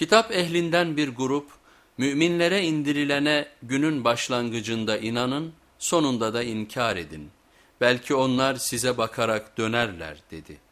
Kitap ehlinden bir grup, müminlere indirilene günün başlangıcında inanın, sonunda da inkar edin. Belki onlar size bakarak dönerler dedi.''